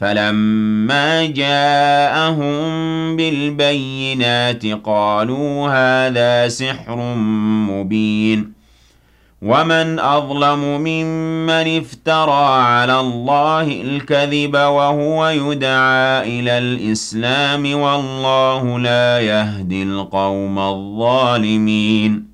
فَلَمَّا جَاءَهُم بِالْبَيِّنَاتِ قَالُوا هَٰذَا سِحْرٌ مُّبِينٌ وَمَنْ أَظْلَمُ مِمَّنِ افْتَرَىٰ عَلَى اللَّهِ الْكَذِبَ وَهُوَ يُدْعَىٰ إِلَى الْإِسْلَامِ ۚ وَاللَّهُ لَا يَهْدِي الْقَوْمَ الظَّالِمِينَ